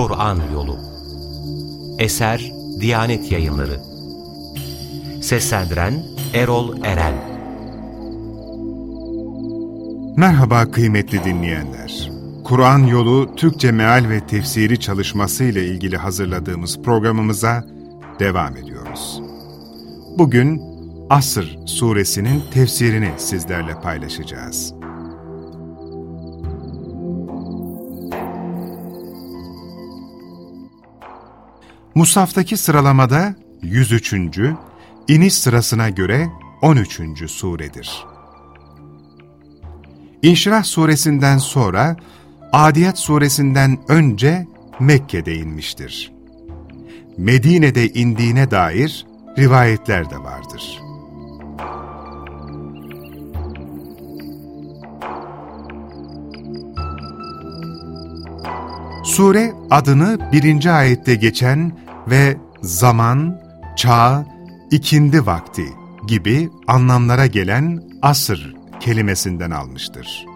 Kur'an Yolu Eser Diyanet Yayınları Seslendiren Erol Eren Merhaba kıymetli dinleyenler. Kur'an Yolu Türkçe Meal ve Tefsiri çalışması ile ilgili hazırladığımız programımıza devam ediyoruz. Bugün Asr suresinin tefsirini sizlerle paylaşacağız. Musaftaki sıralamada 103. iniş sırasına göre 13. suredir. İnşirah suresinden sonra Adiyat suresinden önce Mekke'de inmiştir. Medine'de indiğine dair rivayetler de vardır. Sure adını birinci ayette geçen ve zaman, çağ, ikindi vakti gibi anlamlara gelen asır kelimesinden almıştır.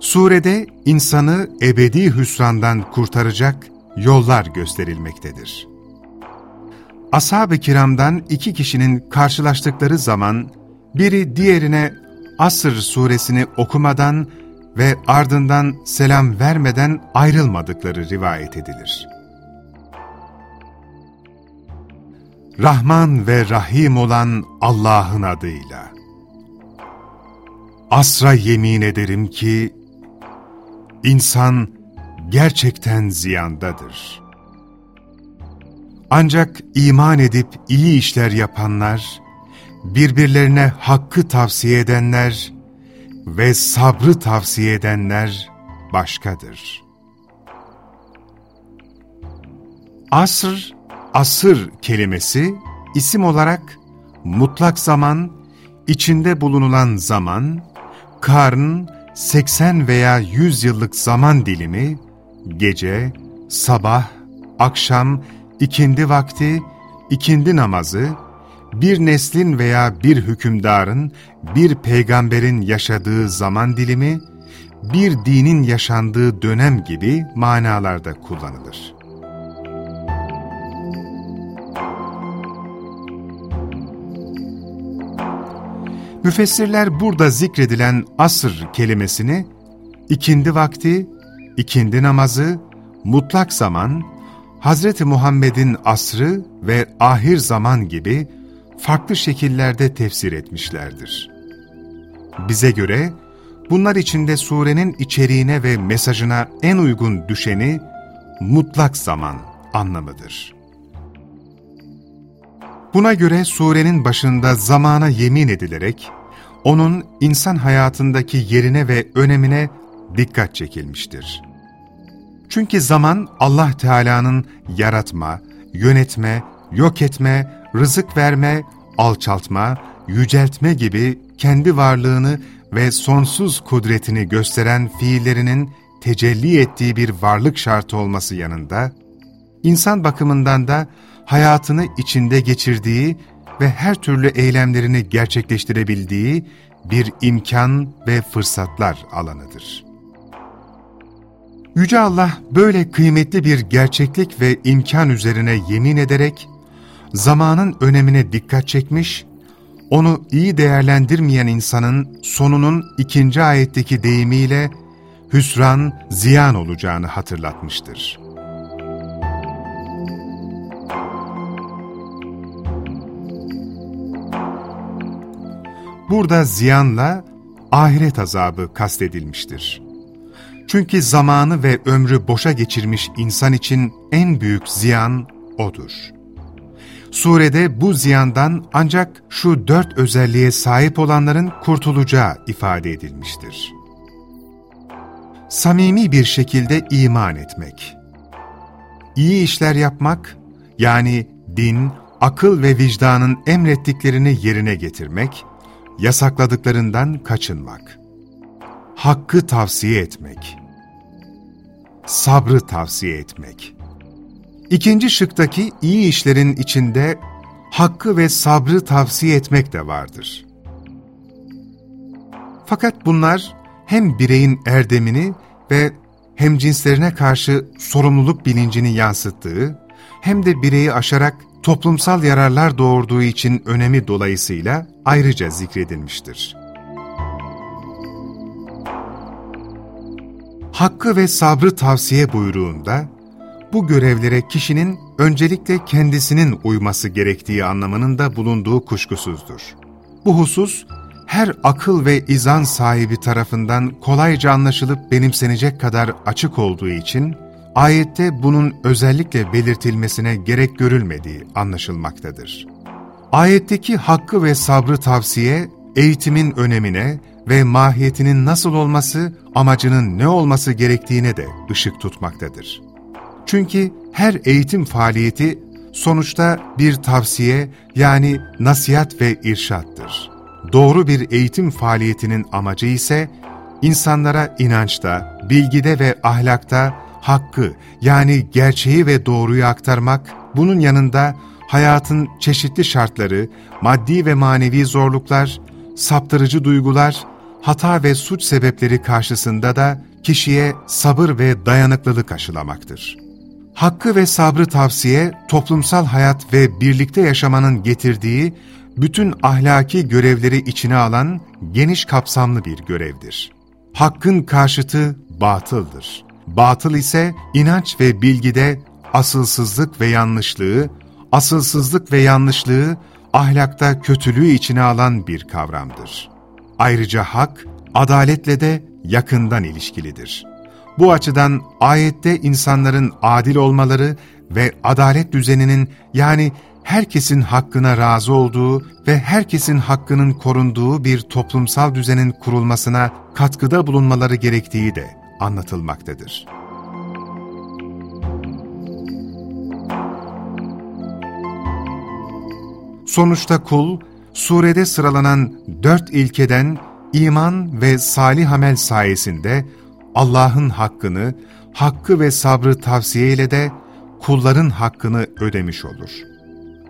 Surede insanı ebedi hüsrandan kurtaracak yollar gösterilmektedir. Ashab-ı kiramdan iki kişinin karşılaştıkları zaman biri diğerine Asır suresini okumadan ve ardından selam vermeden ayrılmadıkları rivayet edilir. Rahman ve Rahim olan Allah'ın adıyla. Asra yemin ederim ki, insan gerçekten ziyandadır. Ancak iman edip iyi işler yapanlar, birbirlerine hakkı tavsiye edenler ve sabrı tavsiye edenler başkadır. Asr, asır kelimesi isim olarak mutlak zaman, içinde bulunulan zaman, karn, 80 veya 100 yıllık zaman dilimi, gece, sabah, akşam, ikindi vakti, ikindi namazı, bir neslin veya bir hükümdarın, bir peygamberin yaşadığı zaman dilimi, bir dinin yaşandığı dönem gibi manalarda kullanılır. Müfessirler burada zikredilen asır kelimesini ikindi vakti, ikindi namazı, mutlak zaman, Hz. Muhammed'in asrı ve ahir zaman gibi farklı şekillerde tefsir etmişlerdir. Bize göre bunlar içinde surenin içeriğine ve mesajına en uygun düşeni mutlak zaman anlamıdır. Buna göre surenin başında zamana yemin edilerek, onun insan hayatındaki yerine ve önemine dikkat çekilmiştir. Çünkü zaman Allah Teala'nın yaratma, yönetme, yok etme, rızık verme, alçaltma, yüceltme gibi kendi varlığını ve sonsuz kudretini gösteren fiillerinin tecelli ettiği bir varlık şartı olması yanında, insan bakımından da hayatını içinde geçirdiği ve her türlü eylemlerini gerçekleştirebildiği bir imkan ve fırsatlar alanıdır. Yüce Allah böyle kıymetli bir gerçeklik ve imkan üzerine yemin ederek, zamanın önemine dikkat çekmiş, onu iyi değerlendirmeyen insanın sonunun ikinci ayetteki deyimiyle hüsran, ziyan olacağını hatırlatmıştır. Burada ziyanla ahiret azabı kastedilmiştir. Çünkü zamanı ve ömrü boşa geçirmiş insan için en büyük ziyan odur. Surede bu ziyandan ancak şu dört özelliğe sahip olanların kurtulacağı ifade edilmiştir. Samimi bir şekilde iman etmek, iyi işler yapmak, yani din, akıl ve vicdanın emrettiklerini yerine getirmek, yasakladıklarından kaçınmak, hakkı tavsiye etmek, sabrı tavsiye etmek. İkinci şıktaki iyi işlerin içinde hakkı ve sabrı tavsiye etmek de vardır. Fakat bunlar hem bireyin erdemini ve hem cinslerine karşı sorumluluk bilincini yansıttığı, hem de bireyi aşarak toplumsal yararlar doğurduğu için önemi dolayısıyla ayrıca zikredilmiştir. Hakkı ve sabrı tavsiye buyruğunda, bu görevlere kişinin öncelikle kendisinin uyması gerektiği anlamının da bulunduğu kuşkusuzdur. Bu husus, her akıl ve izan sahibi tarafından kolayca anlaşılıp benimsenecek kadar açık olduğu için, ayette bunun özellikle belirtilmesine gerek görülmediği anlaşılmaktadır. Ayetteki hakkı ve sabrı tavsiye, eğitimin önemine ve mahiyetinin nasıl olması, amacının ne olması gerektiğine de ışık tutmaktadır. Çünkü her eğitim faaliyeti sonuçta bir tavsiye yani nasihat ve irşattır. Doğru bir eğitim faaliyetinin amacı ise insanlara inançta, bilgide ve ahlakta hakkı yani gerçeği ve doğruyu aktarmak, bunun yanında hayatın çeşitli şartları, maddi ve manevi zorluklar, saptırıcı duygular, hata ve suç sebepleri karşısında da kişiye sabır ve dayanıklılık aşılamaktır. Hakkı ve sabrı tavsiye, toplumsal hayat ve birlikte yaşamanın getirdiği bütün ahlaki görevleri içine alan geniş kapsamlı bir görevdir. Hakkın karşıtı batıldır. Batıl ise inanç ve bilgide asılsızlık ve yanlışlığı, asılsızlık ve yanlışlığı ahlakta kötülüğü içine alan bir kavramdır. Ayrıca hak, adaletle de yakından ilişkilidir. Bu açıdan ayette insanların adil olmaları ve adalet düzeninin yani herkesin hakkına razı olduğu ve herkesin hakkının korunduğu bir toplumsal düzenin kurulmasına katkıda bulunmaları gerektiği de anlatılmaktadır. Sonuçta kul, surede sıralanan dört ilkeden iman ve salih amel sayesinde Allah'ın hakkını, hakkı ve sabrı tavsiye ile de kulların hakkını ödemiş olur.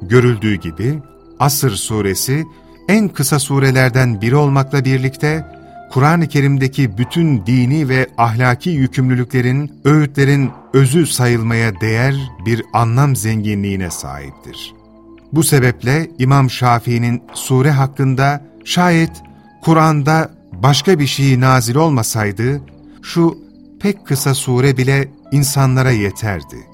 Görüldüğü gibi Asır suresi en kısa surelerden biri olmakla birlikte Kur'an-ı Kerim'deki bütün dini ve ahlaki yükümlülüklerin, öğütlerin özü sayılmaya değer bir anlam zenginliğine sahiptir. Bu sebeple İmam Şafii'nin sure hakkında şayet Kur'an'da başka bir şey nazil olmasaydı, şu pek kısa sure bile insanlara yeterdi.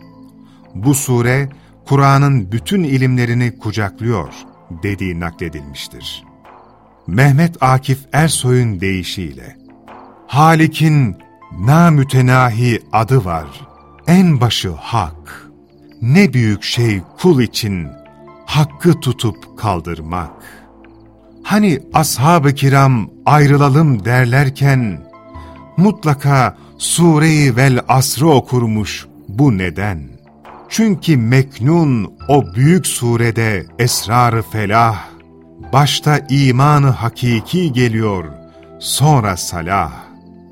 Bu sure, Kur'an'ın bütün ilimlerini kucaklıyor dediği nakledilmiştir. Mehmet Akif Ersoy'un deyişiyle, Halik'in namütenahi adı var, en başı hak. Ne büyük şey kul için hakkı tutup kaldırmak. Hani ashab-ı kiram ayrılalım derlerken, mutlaka Sure-i Vel Asr'ı okurmuş bu neden? Çünkü Meknun o büyük surede esrarı felah, başta imanı hakiki geliyor, sonra salah,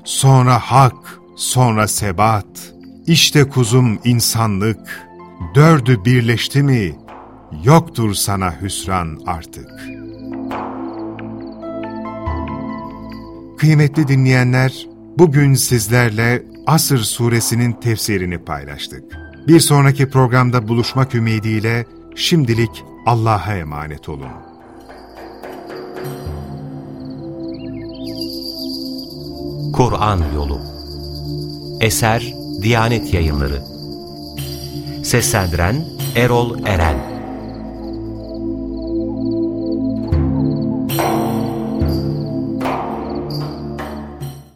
sonra hak, sonra sebat. İşte kuzum insanlık, dördü birleşti mi, yoktur sana hüsran artık. Kıymetli dinleyenler, bugün sizlerle Asır suresinin tefsirini paylaştık. Bir sonraki programda buluşmak ümidiyle şimdilik Allah'a emanet olun. Kur'an Yolu Eser Diyanet Yayınları Seslendiren Erol Eren